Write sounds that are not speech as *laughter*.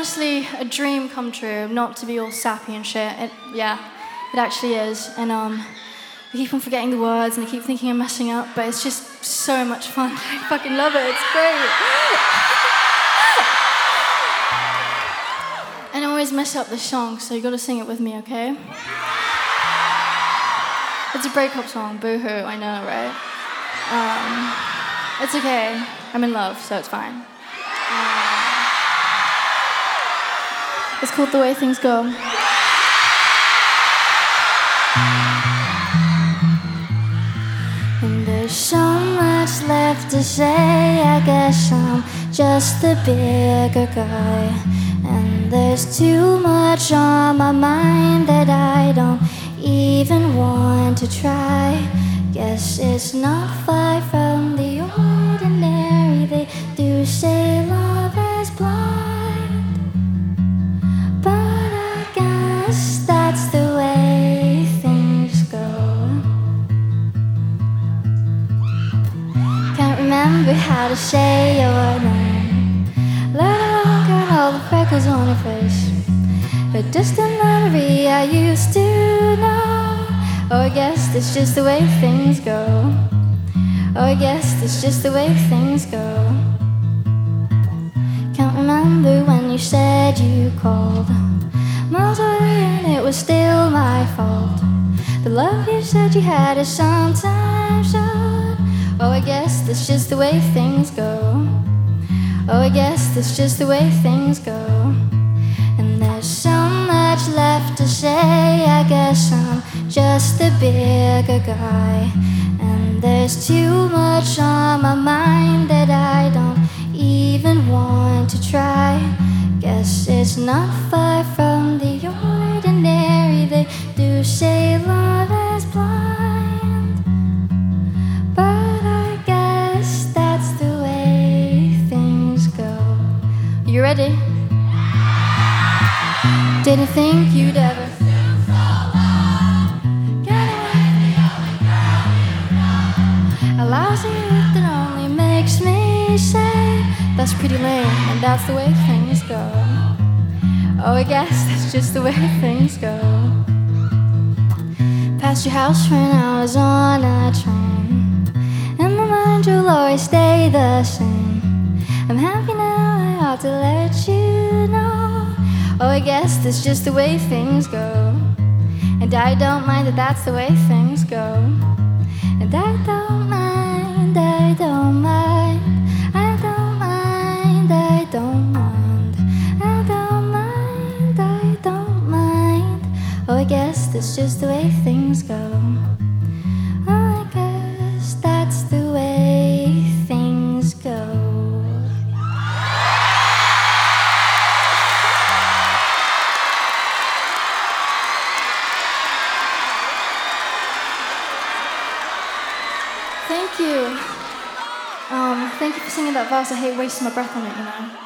honestly a dream come true, not to be all sappy and shit. It, yeah, it actually is. And um, I keep on forgetting the words and I keep thinking I'm messing up, but it's just so much fun. *laughs* I fucking love it. It's great. *laughs* and I always mess up the song, so you gotta sing it with me, okay? It's a breakup song, boo hoo, I know, right? Um, it's okay. I'm in love, so it's fine. It's called The Way Things Go. And there's so much left to say. I guess I'm just a bigger guy. And there's too much on my mind that I don't even want to try. Guess it's not far from the ordinary. They do say how to say your name. Let alone got all the freckles on your face. A distant memory I used to know. Oh, I guess that's just the way things go. Oh, I guess that's just the way things go. Can't remember when you said you called. Miles away, and it was still my fault. The love you said you had is sometimes. Oh, I guess that's just the way things go. Oh, I guess that's just the way things go. And there's so much left to say. I guess I'm just a bigger guy. And there's too much on my mind that I don't even want to try. Guess it's not far from ready? Didn't think you'd ever. A lousy look that only makes me say that's pretty lame, and that's the way things go. Oh, I guess that's just the way things go. Past your house when I was on a train. In my mind, you'll always stay the same. I'm happy now, I to let you know. Oh, I guess that's just the way things go. And I don't mind that that's the way things go. And I don't mind, I don't mind, I don't mind, I don't mind, I don't mind, I don't mind. Oh, I guess that's just the way things go. Thank you. Um, thank you for singing that verse. I hate wasting my breath on it, you know.